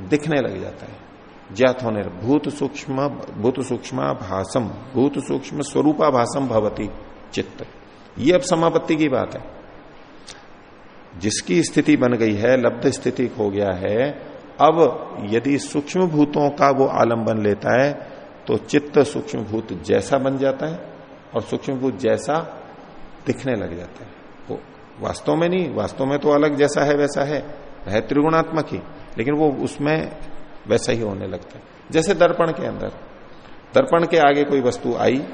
दिखने लग जाता है। ज्ञात होने भूत सूक्ष्म भूत सूक्ष्म भाषम भूत सूक्ष्म स्वरूपा भाषम भवती चित्त। ये अब समापत्ति की बात है। जिसकी स्थिति बन गई है, लब्ध स्थिति हो गया है, अब यदि सूक्ष्म भूतों का वो आलंबन लेता है तो चित्त सूक्ष्म भूत जैसा बन जाता है और सूक्ष्म भूत जैसा दिखने लग जाता है। वो वास्तव में नहीं, वास्तव में तो अलग जैसा है, वैसा है। है त्रिगुणात्मक ही, लेकिन वो उसमें वैसा ही होने लगता है। जैसे दर्पण के अंदर, दर्पण के आगे कोई वस्तु आई,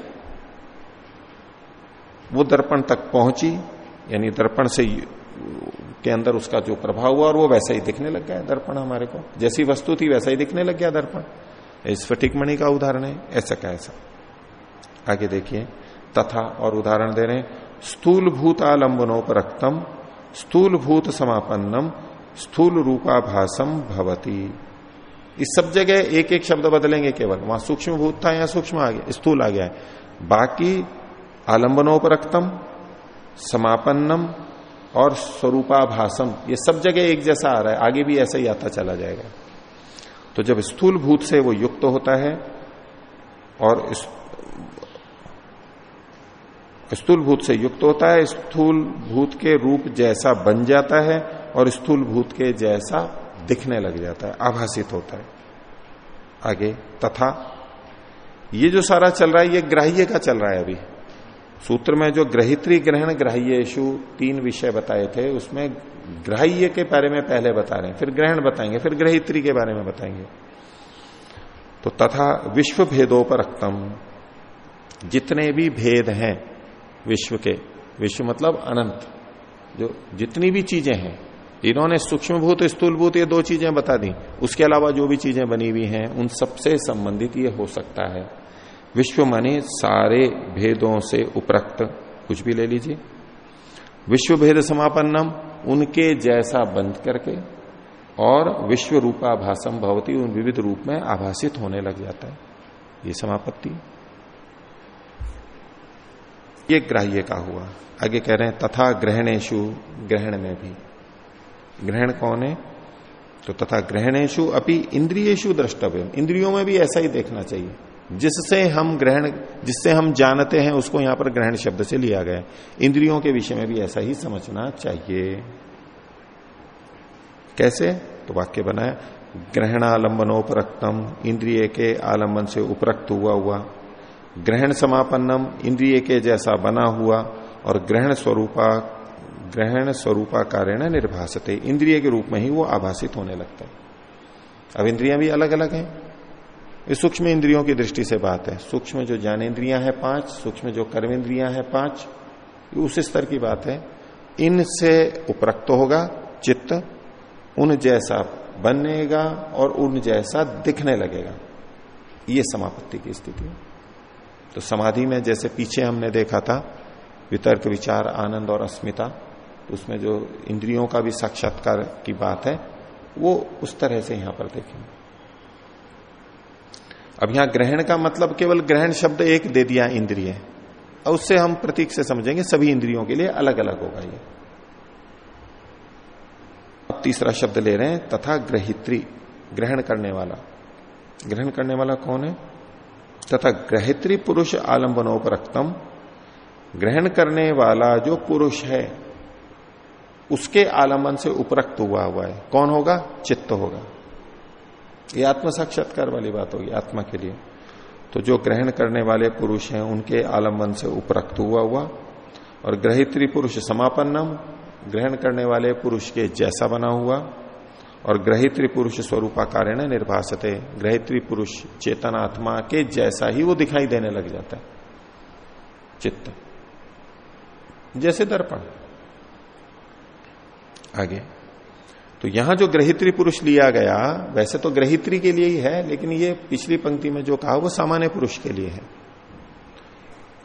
वो दर्पण तक पहुँची, यानी दर्पण से के अंदर उसका जो प्रभाव हुआ और वो वैसा ही दिखने लग गया दर्पण हमारे को। जैसी वस्तु थी, वैसा ही दिखने लग गया दर्पण। इस फटिक मणि का उदाहरण है, ऐसा क्या ऐसा आगे देखिए, तथा और उदाहरण दे रहे स्थूल भूत आलंबनोपरक्तम स्थूल भूत समापन्नम, स्थूल रूपाभासम भवती। इस सब जगह एक एक शब्द बदलेंगे केवल। वहाँ सूक्ष्म भूत था या सूक्ष्म आ गया, स्थूल आ गया है। बाकी आलंबनोपरक्तम समापन्नम और स्वरूपाभासम, ये सब जगह एक जैसा आ रहा है, आगे भी ऐसा ही आता चला जाएगा। तो जब स्थूल भूत से वो युक्त तो होता है और स्थूल भूत से युक्त तो होता है स्थूल भूत के रूप जैसा बन जाता है और स्थूल भूत के जैसा दिखने लग जाता है, आभासित होता है। आगे, तथा, ये जो सारा चल रहा है, ये ग्राह्य का चल रहा है अभी। सूत्र में जो ग्रहित्री ग्रहण ग्राह्यशु तीन विषय बताए थे, उसमें ग्राह्य के बारे में पहले बता रहे हैं, फिर ग्रहण बताएँगे, फिर ग्रहित्री के बारे में बताएँगे। तो तथा विश्व भेदोपरक्तम जितने भी भेद हैं विश्व के, विश्व मतलब अनंत, जो जितनी भी चीज़ें हैं, इन्होंने सूक्ष्म भूत स्थूल भूत ये दो चीज़ें बता दी, उसके अलावा जो भी चीज़ें बनी हुई हैं, उन सबसे संबंधित ये हो सकता है। विश्व माने सारे भेदों से उपरक्त। कुछ भी ले लीजिए। विश्व भेद समापन्नम, उनके जैसा बंद करके, और विश्व रूपाभाषम भवती, उन विविध रूप में आभासित होने लग जाता है। ये समापत्ति। ये ग्राह्य का हुआ। आगे कह रहे हैं, तथा ग्रहणेशु, ग्रहण में भी। ग्रहण कौन है? तो तथा ग्रहणेशु अपनी इंद्रियेशु द्रष्टव्य इंद्रियों में भी ऐसा ही देखना चाहिए। जिससे हम ग्रहण, जिससे हम जानते हैं, उसको यहाँ पर ग्रहण शब्द से लिया गया इंद्रियों के विषय में भी ऐसा ही समझना चाहिए। कैसे? तो वाक्य बनाया, ग्रहणालंबनोपरक्तम, इंद्रिय के आलंबन से उपरक्त हुआ हुआ। ग्रहण समापन्नम, इंद्रिय के जैसा बना हुआ, और ग्रहण स्वरूपा ग्रहण स्वरूपा कारण निर्भाषते इंद्रिय के रूप में ही वो आभासित होने लगता है। अब इंद्रिया भी अलग अलग हैं। ये सूक्ष्म इंद्रियों की दृष्टि से बात है। सूक्ष्म जो ज्ञानेन्द्रियाँ हैं पाँच, सूक्ष्म जो कर्मेंद्रियाँ हैं पाँच उस स्तर की बात है। इनसे उपरक्त होगा चित्त, उन जैसा बनेगा और उन जैसा दिखने लगेगा। ये समापत्ति की स्थिति है। तो समाधि में जैसे पीछे हमने देखा था, वितर्क विचार, आनंद और अस्मिता तो उसमें जो इंद्रियों का भी साक्षात्कार की बात है, वो उस तरह से यहाँ पर देखेंगे। अब यहाँ ग्रहण का मतलब केवल ग्रहण शब्द एक दे दिया इंद्रिय। और उससे हम प्रतीक से समझेंगे, सभी इंद्रियों के लिए अलग अलग होगा ये। अब तीसरा शब्द ले रहे हैं, तथा ग्रहित्री, ग्रहण करने वाला। ग्रहण करने वाला कौन है? तथा ग्रहित्री पुरुष आलंबनोपरक्तम ग्रहण करने वाला जो पुरुष है, उसके आलंबन से उपरक्त हुआ हुआ है। कौन होगा? चित्त होगा। ये आत्म साक्षात्कार वाली बात होगी, आत्मा के लिए। तो जो ग्रहण करने वाले पुरुष हैं, उनके आलंबन से उपरक्त हुआ हुआ, और ग्रहित्री पुरुष समापन्नम, ग्रहण करने वाले पुरुष के जैसा बना हुआ, और ग्रहित्री पुरुष स्वरूपाकार निर्भाषते ग्रहित्री पुरुष चेतन आत्मा के जैसा ही वो दिखाई देने लग जाता है। चित्त। जैसे दर्पण। आगे। तो यहाँ जो ग्रहित्री पुरुष लिया गया, वैसे तो ग्रहित्री के लिए ही है, लेकिन ये पिछली पंक्ति में जो कहा, वो सामान्य पुरुष के लिए है।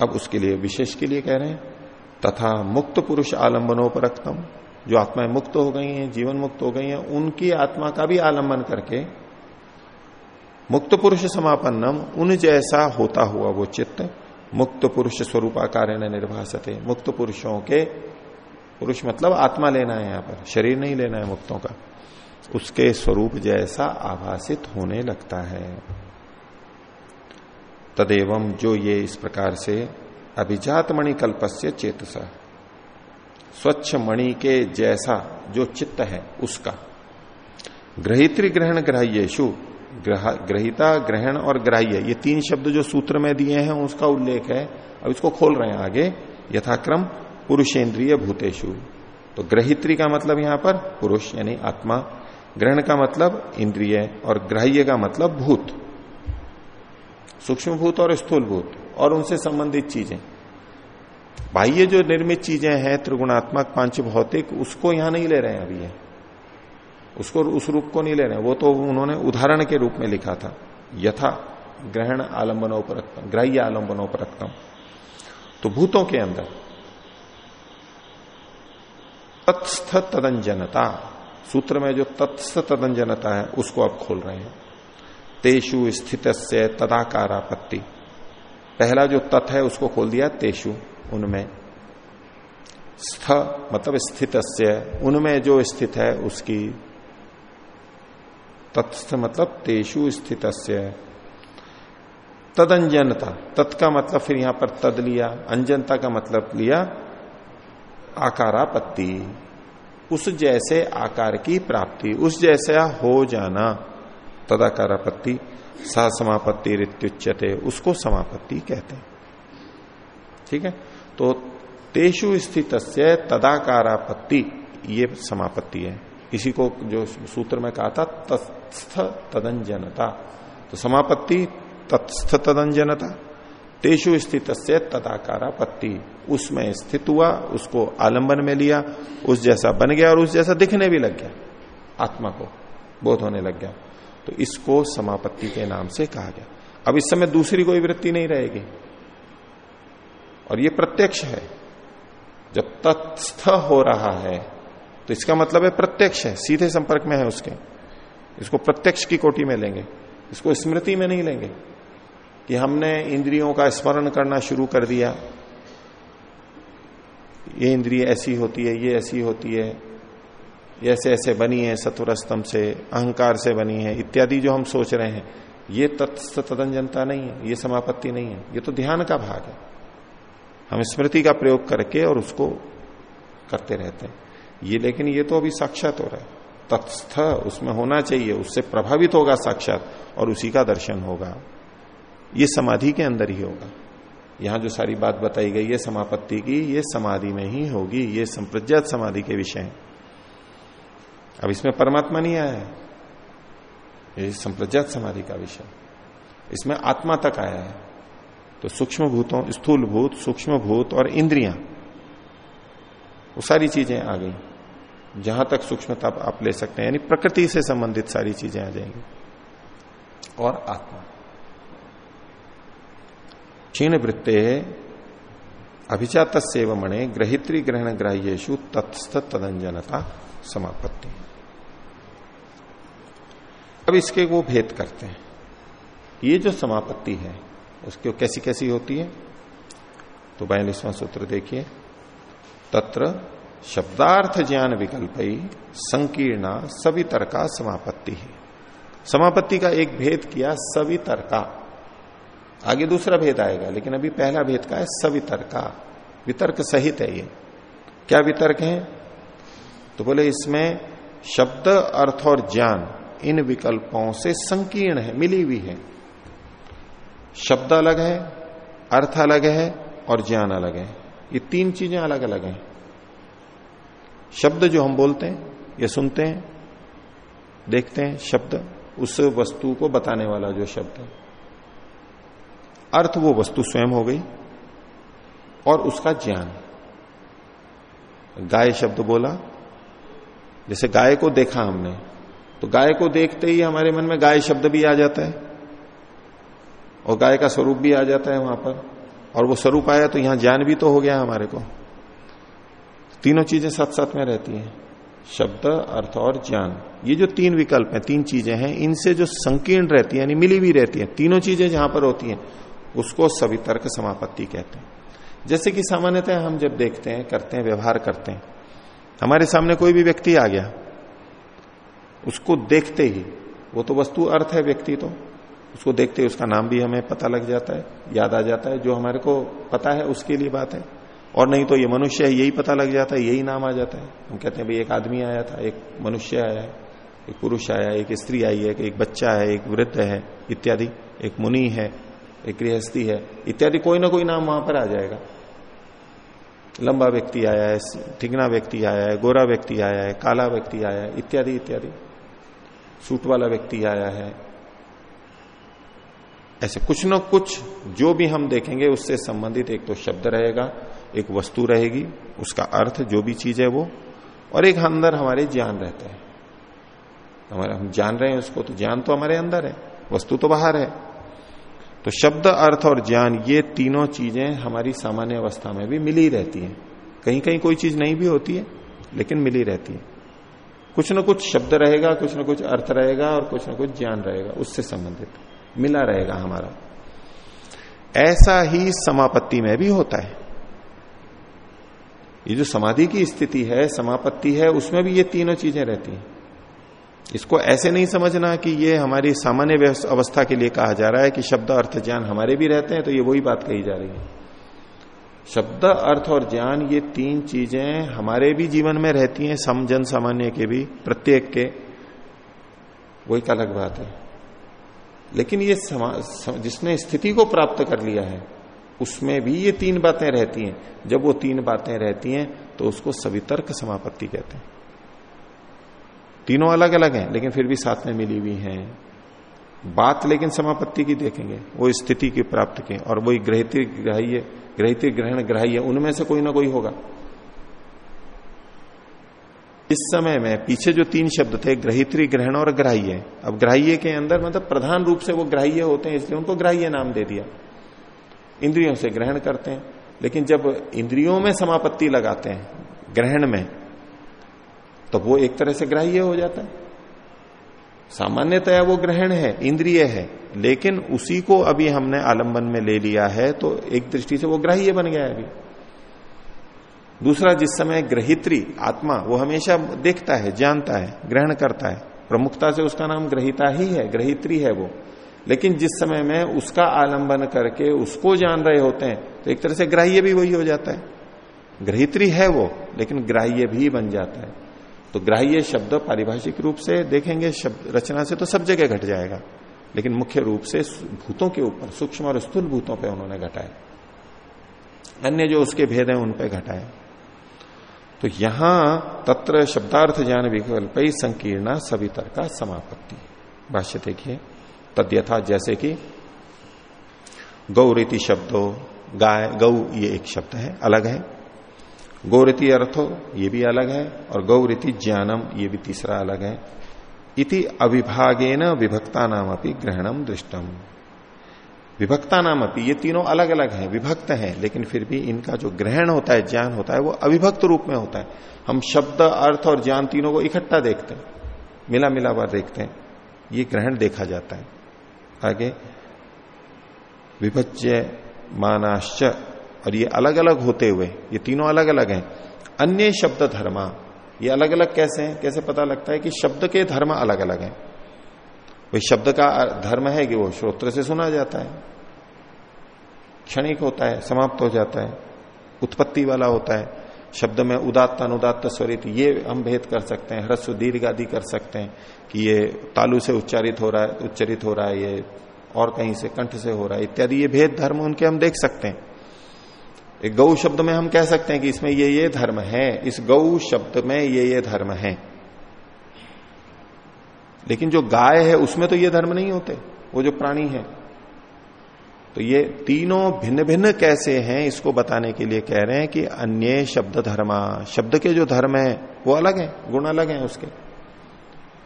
अब उसके लिए विशेष के लिए कह रहे हैं, तथा मुक्त पुरुष आलंबनोपरक्तम जो आत्माएँ मुक्त हो गई हैं, जीवन मुक्त हो गई हैं, उनकी आत्मा का भी आलंबन करके मुक्त पुरुष समापन्नम, उन जैसा होता हुआ वो चित्त मुक्त पुरुष स्वरूपाकार निर्भाषते मुक्त पुरुषों के पुरुष मतलब आत्मा लेना है यहाँ पर, शरीर नहीं लेना है मुक्तों का। उसके स्वरूप जैसा आभासित होने लगता है। तदेवम जो ये इस प्रकार से अभिजात मणि कल्पस्य चेतसा, स्वच्छ मणि के जैसा जो चित्त है उसका। ग्रहित्री ग्रहण ग्राह्यशु ग्रहिता ग्रहण और ग्राह्य, ये तीन शब्द जो सूत्र में दिए हैं उसका उल्लेख है। अब इसको खोल रहे हैं आगे। यथाक्रम पुरुषेंद्रिय भूतेशु तो ग्रहित्री का मतलब यहाँ पर पुरुष, यानी आत्मा। ग्रहण का मतलब इंद्रिय और ग्राह्य का मतलब भूत। सूक्ष्म भूत और स्थूल भूत और उनसे संबंधित चीज़ें। बाह्य जो निर्मित चीज़ें हैं, त्रिगुणात्मक पाँच भौतिक उसको यहाँ नहीं ले रहे हैं अभी ये। उसको उस रूप को नहीं ले रहे हैं। वो तो उन्होंने उदाहरण के रूप में लिखा था। यथा ग्रहण आलंबनोपरक्तम ग्राह्य आलंबनोपरक्तम तो भूतों के अंदर तत्स्थ तदंजनता। सूत्र में जो तत्स्थ तदंजनता है, उसको आप खोल रहे हैं। तेषु स्थित से तदाकारापत्ति। पहला जो तत् है, उसको खोल दिया, तेषु, उनमें। स्थ मतलब स्थित उनमें जो स्थित है, उसकी तत्स्थ मतलब तेषु स्थित तदंजनता। तत् का मतलब फिर यहाँ पर तद लिया, अंजनता का मतलब लिया आकारापत्ति। उस जैसे आकार की प्राप्ति, उस जैसा हो जाना। तदाकारापत्ति सा समापत्ति रित्युच्यते, उसको समापत्ति कहते हैं। ठीक है? तो तेषु स्थित तदाकारापत्ति, ये समापत्ति है। इसी को जो सूत्र में कहा था, तत्स्थ तदंजनता। तो समापत्ति, तत्स्थ तदंजनता। तेषु स्थित से तदाकारापत्ति उसमें स्थित हुआ, उसको आलंबन में लिया, उस जैसा बन गया और उस जैसा दिखने भी लग गया। आत्मा को बोध होने लग गया। तो इसको समापत्ति के नाम से कहा गया। अब इस समय दूसरी कोई वृत्ति नहीं रहेगी। और ये प्रत्यक्ष है। जब तत्स्थ हो रहा है तो इसका मतलब है प्रत्यक्ष है, सीधे संपर्क में है उसके। इसको प्रत्यक्ष की कोटि में लेंगे। इसको स्मृति में नहीं लेंगे। कि हमने इंद्रियों का स्मरण करना शुरू कर दिया। ये इंद्रिय ऐसी होती है, ये ऐसी होती है ऐसे ऐसे बनी है सत्वर स्तंभ से, अहंकार से बनी है, इत्यादि जो हम सोच रहे हैं। ये तत्व तदंजनता नहीं है, ये समापत्ति नहीं है। ये तो ध्यान का भाग है। हम स्मृति का प्रयोग करके और उसको करते रहते हैं। ये लेकिन ये तो अभी साक्षात हो रहा है। तत्स्थ उसमें होना चाहिए, उससे प्रभावित होगा साक्षात और उसी का दर्शन होगा। ये समाधि के अंदर ही होगा। यहाँ जो सारी बात बताई गई है समापत्ति की, ये समाधि में ही होगी, ये संप्रज्ञात समाधि के विषय है। अब इसमें परमात्मा नहीं आया है। ये संप्रज्ञात समाधि का विषय इसमें आत्मा तक आया है। तो सूक्ष्म भूतों स्थूल भूत सूक्ष्म भूत और इंद्रियाँ, वो सारी चीज़ें आ गई। जहाँ तक सूक्ष्मता आप ले सकते हैं, यानी प्रकृति से संबंधित सारी चीज़ें आ जाएँगी। और आत्मा। क्षीण वृत्ते अभिजात सेव मणे ग्रहित्री ग्रहण ग्राह्यु तत्स्थ तदंजनता समापत्ति। अब इसके वो भेद करते हैं। ये जो समापत्ति है, उसकी कैसी कैसी होती है? तो बयालीसवां सूत्र देखिए। तत्र शब्दार्थ ज्ञान विकल्प संकीर्णा सभी तर्का समापत्ति है। समापत्ति का एक भेद किया सभी तर्का आगे दूसरा भेद आएगा, लेकिन अभी पहला भेद का है सवितर्क का वितर्क सहित है ये। क्या वितर्क है? तो बोले इसमें शब्द, अर्थ और ज्ञान, इन विकल्पों से संकीर्ण है, मिली हुई है। शब्द अलग है, अर्थ अलग है और ज्ञान अलग है। ये तीन चीज़ें अलग अलग हैं। शब्द जो हम बोलते हैं, या सुनते हैं, देखते हैं, शब्द उस वस्तु को बताने वाला जो शब्द है। अर्थ वो वस्तु स्वयं हो गई और उसका ज्ञान। गाय शब्द बोला, जैसे गाय को देखा हमने तो गाय को देखते ही हमारे मन में गाय शब्द भी आ जाता है और गाय का स्वरूप भी आ जाता है वहाँ पर। और वो स्वरूप आया तो यहाँ ज्ञान भी तो हो गया हमारे को। तीनों चीज़ें साथ साथ में रहती हैं, शब्द, अर्थ और ज्ञान। ये जो तीन विकल्प हैं, तीन चीज़ें हैं, इनसे जो संकीर्ण रहती है, यानी मिली भी रहती है, तीनों चीज़ें जहाँ पर होती हैं उसको सभी तर्क समापत्ति कहते हैं। जैसे कि सामान्यतः हम जब देखते हैं, करते हैं, व्यवहार करते हैं, हमारे सामने कोई भी व्यक्ति आ गया, उसको देखते ही, वो तो वस्तु अर्थ है व्यक्ति तो उसको देखते ही उसका नाम भी हमें पता लग जाता है, याद आ जाता है, जो हमारे को पता है उसके लिए बात है। और नहीं तो ये मनुष्य है, यही पता लग जाता है, यही नाम आ जाता है। हम कहते हैं, भाई, एक आदमी आया था, एक मनुष्य आया है, एक पुरुष आया एक स्त्री आई है, एक बच्चा है, एक वृद्ध है, इत्यादि, एक मुनि है एक गृहस्थी है, इत्यादि कोई ना कोई नाम वहाँ पर आ जाएगा। लंबा व्यक्ति आया है, ठिगना व्यक्ति आया है, गोरा व्यक्ति आया है, काला व्यक्ति आया है, इत्यादि इत्यादि। सूट वाला व्यक्ति आया है। ऐसे कुछ न कुछ जो भी हम देखेंगे, उससे संबंधित एक तो शब्द रहेगा, एक वस्तु रहेगी, उसका अर्थ, जो भी चीज़ है वो, और एक अंदर हमारे ज्ञान रहता है। हमारे, हम जान रहे हैं उसको तो ज्ञान तो हमारे अंदर है, वस्तु तो बाहर है। तो शब्द, अर्थ और ज्ञान, ये तीनों चीज़ें हमारी सामान्य अवस्था में भी मिली रहती हैं। कहीं कहीं कोई चीज़ नहीं भी होती है, लेकिन मिली रहती है। कुछ ना कुछ शब्द रहेगा, कुछ ना कुछ अर्थ रहेगा और कुछ ना कुछ ज्ञान रहेगा, उससे संबंधित। मिला रहेगा हमारा। ऐसा ही समापत्ति में भी होता है। ये जो समाधि की स्थिति है, समापत्ति है, उसमें भी ये तीनों चीज़ें रहती हैं। इसको ऐसे नहीं समझना कि ये हमारी सामान्य अवस्था के लिए कहा जा रहा है कि शब्द अर्थ ज्ञान हमारे भी रहते हैं तो ये वही बात कही जा रही है। शब्द अर्थ और ज्ञान ये तीन चीज़ें हमारे भी जीवन में रहती हैं, सम जन सामान्य के भी, प्रत्येक के। वो एक अलग बात है। लेकिन ये जिसने स्थिति को प्राप्त कर लिया है, उसमें भी ये तीन बातें रहती हैं। जब वो तीन बातें रहती हैं तो उसको सवितर्क समापत्ति कहते हैं। तीनों अलग अलग हैं, लेकिन फिर भी साथ में मिली हुई हैं। बात लेकिन समापत्ति की देखेंगे, वो स्थिति की प्राप्त के, और वही ग्रहित ग्राह्य, ग्रहित ग्रहण ग्राह्य, उनमें से कोई ना कोई होगा। इस समय में पीछे जो तीन शब्द थे, ग्रहित्री, ग्रहण और ग्राह्य, अब ग्राह्य के अंदर मतलब प्रधान रूप से वो ग्राह्य होते हैं, इसलिए उनको ग्राह्य नाम दे दिया। इंद्रियों से ग्रहण करते हैं, लेकिन जब इंद्रियों में समापत्ति लगाते हैं, ग्रहण में तो वो एक तरह से ग्राह्य हो जाता है। सामान्यतया वो ग्रहण है, इंद्रिय है, लेकिन उसी को अभी हमने आलंबन में ले लिया है तो एक दृष्टि से वो ग्राह्य बन गया अभी। दूसरा, जिस समय ग्रहित्री आत्मा, वो हमेशा देखता है, जानता है, ग्रहण करता है। प्रमुखता से उसका नाम ग्रहिता ही है, ग्रहित्री है वो। लेकिन जिस समय में उसका आलंबन करके उसको जान रहे होते हैं तो एक तरह से ग्राह्य भी वही हो जाता है। ग्रहित्री है वो, लेकिन ग्राह्य भी बन जाता है। तो ग्राह्य शब्द पारिभाषिक रूप से देखेंगे, शब्द, रचना से तो सब जगह घट जाएगा। लेकिन मुख्य रूप से भूतों के ऊपर, सूक्ष्म और स्थूल भूतों पे उन्होंने घटाया। अन्य जो उसके भेद हैं, उन पे घटाए। तो यहाँ तत्र शब्दार्थ ज्ञान विकल्प संकीर्णा सवितर का समापत्ति। भाष्य देखिए, तद्यथा जैसे कि गौरीति शब्दों, गाय, गौ ये एक शब्द है, अलग है। गौरीति अर्थो, ये भी अलग है, और गौरीति ज्ञानम, ये भी तीसरा अलग है। इति अविभागेन विभक्ता नाम अपनी ग्रहणम दृष्टम विभक्ता नाम अपनी ये तीनों अलग अलग हैं, विभक्त हैं, लेकिन फिर भी इनका जो ग्रहण होता है, ज्ञान होता है, वो अविभक्त रूप में होता है। हम शब्द, अर्थ और ज्ञान तीनों को इकट्ठा देखते हैं मिला मिला बार देखते हैं, ये ग्रहण देखा जाता है। आगे, विभज्य मानाश्च और ये अलग अलग होते हुए, ये तीनों अलग अलग हैं। अन्य शब्द धर्मा, ये अलग अलग कैसे हैं? कैसे पता लगता है कि शब्द के धर्म अलग अलग हैं? वही शब्द का धर्म है कि वो श्रोत्र से सुना जाता है। क्षणिक होता है, समाप्त हो जाता है, उत्पत्ति वाला होता है। शब्द में उदात्त, अनुदात्त स्वरित, ये हम भेद कर सकते हैं, ह्रस्व, दीर्घ आदि कर सकते हैं कि ये तालु से उच्चारित हो रहा है, उच्चरित हो रहा है, ये और कहीं से कंठ से हो रहा है, इत्यादि, ये भेद धर्म उनके हम देख सकते हैं। गौ शब्द में हम कह सकते हैं कि इसमें ये ये धर्म है, इस गौ शब्द में ये ये धर्म है। लेकिन जो गाय है, उसमें तो ये धर्म नहीं होते, वो जो प्राणी है। तो ये तीनों भिन्न भिन्न कैसे हैं, इसको बताने के लिए कह रहे हैं कि अन्य शब्द धर्मा, शब्द के जो धर्म है, वो अलग है, गुण अलग है उसके।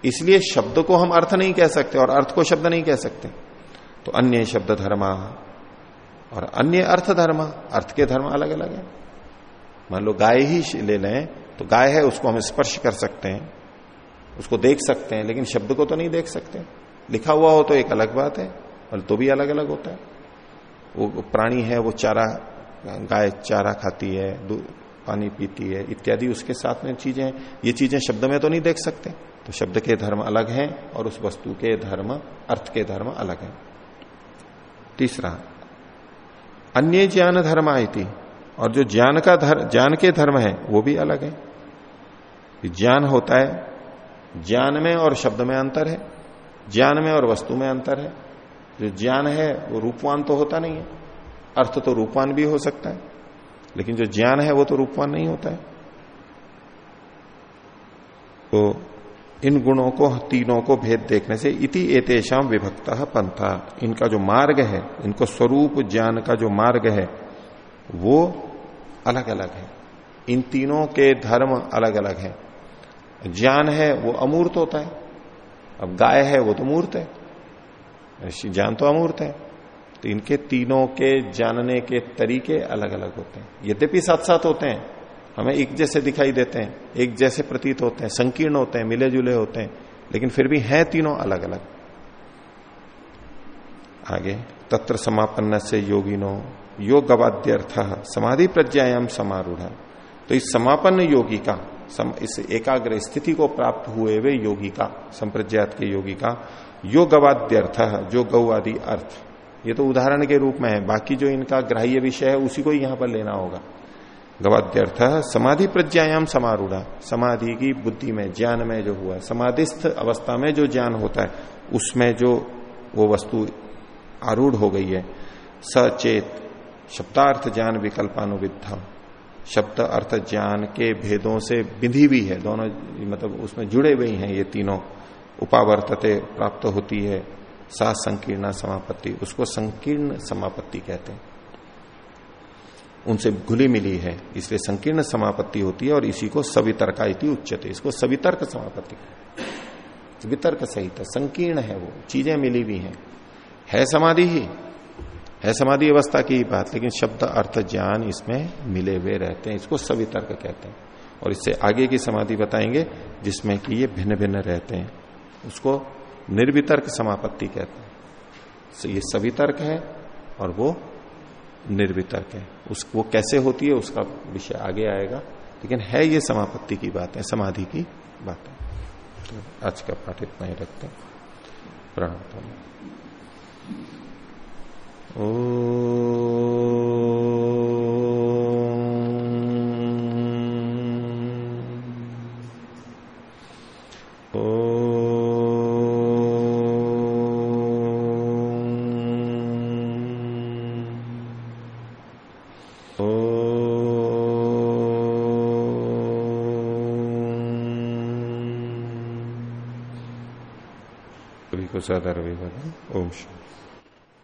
इसलिए शब्द को हम अर्थ नहीं कह सकते और अर्थ को शब्द नहीं कह सकते। तो अन्य शब्द धर्मा और अन्य अर्थ धर्म, अर्थ के धर्म अलग अलग है। मान लो गाय ही ले लें तो गाय है, उसको हम स्पर्श कर सकते हैं, उसको देख सकते हैं, लेकिन शब्द को तो नहीं देख सकते। लिखा हुआ हो तो एक अलग बात है, और तो भी अलग अलग होता है। वो प्राणी है, वो चारा, गाय चारा खाती है पानी पीती है, इत्यादि उसके साथ में चीज़ें, ये चीज़ें शब्द में तो नहीं देख सकते। तो शब्द के धर्म अलग हैं, और उस वस्तु के धर्म, अर्थ के धर्म अलग हैं। तीसरा अन्य ज्ञान धर्म आई और जो ज्ञान का धर्म ज्ञान के धर्म है, वो भी अलग है। ज्ञान होता है, ज्ञान में और शब्द में अंतर है, ज्ञान में और वस्तु में अंतर है। जो ज्ञान है, वो रूपवान तो होता नहीं है। अर्थ तो रूपवान भी हो सकता है, लेकिन जो ज्ञान है, वो तो रूपवान नहीं होता है। तो इन गुणों को, तीनों को भेद देखने से इति एतेषाम विभक्त पंथा। इनका जो मार्ग है, इनको स्वरूप ज्ञान का जो मार्ग है, वो अलग अलग है। इन तीनों के धर्म अलग अलग है। ज्ञान है, वो अमूर्त होता है। अब गाय है, वो तो मूर्त है। ज्ञान तो अमूर्त है। तो इनके तीनों के जानने के तरीके अलग अलग होते हैं। यद्यपि साथ साथ होते हैं हमें एक जैसे दिखाई देते हैं एक जैसे प्रतीत होते हैं संकीर्ण होते हैं मिले जुले होते हैं लेकिन फिर भी हैं तीनों अलग अलग आगे तत्र समापन्न से योगिनो योग अर्थ समाधि प्रज्ञायाम समारूढ़। तो इस समापन्न योगी का सम, इस एकाग्र स्थिति को प्राप्त हुए वे योगी का संप्रज्ञात के योगी का यो गवाद्यर्थ जो गौवादी अर्थ। ये तो उदाहरण के रूप में है बाकी जो इनका ग्राह्य विषय है उसी को ही यहाँ पर लेना होगा। गवाद्यर्थ, समाधि प्रज्ञायाम समारूढ़। समाधि की बुद्धि में, ज्ञान में जो हुआ, समाधिस्थ अवस्था में जो ज्ञान होता है, उसमें जो वो वस्तु आरूढ़ हो गई है, सचेत, शब्दार्थ ज्ञान विकल्पानुविधा शब्द अर्थ ज्ञान के भेदों से विधि भी है, दोनों मतलब उसमें जुड़े हुए हैं ये तीनों। उपावर्तते प्राप्त होती है सा संकीर्ण समापत्ति, उसको संकीर्ण समापत्ति कहते हैं। उनसे घुली मिली है। इसलिए संकीर्ण समापत्ति होती है और इसी को सवितर्का इति उच्चते इसको सवितर्क समापत्ति वितर्क सहित है संकीर्ण है वो। चीज़ें मिली हुई हैं। है समाधि ही। है समाधि अवस्था की बात, लेकिन शब्द अर्थ ज्ञान इसमें मिले हुए रहते हैं। इसको सवितर्क कहते हैं। और इससे आगे की समाधि बताएँगे, जिसमें कि ये भिन्न भिन्न रहते हैं। उसको निर्वितर्क समापत्ति कहते हैं। ये सवितर्क है और वो निर्वितर्क है। उस वो कैसे होती है, उसका विषय आगे आएगा। लेकिन है ये समापत्ति की बात है, समाधि की बात है। तो आज का पाठ इतना ही रखते हैं। प्रणाम ओ सदर्विवद ओम शांति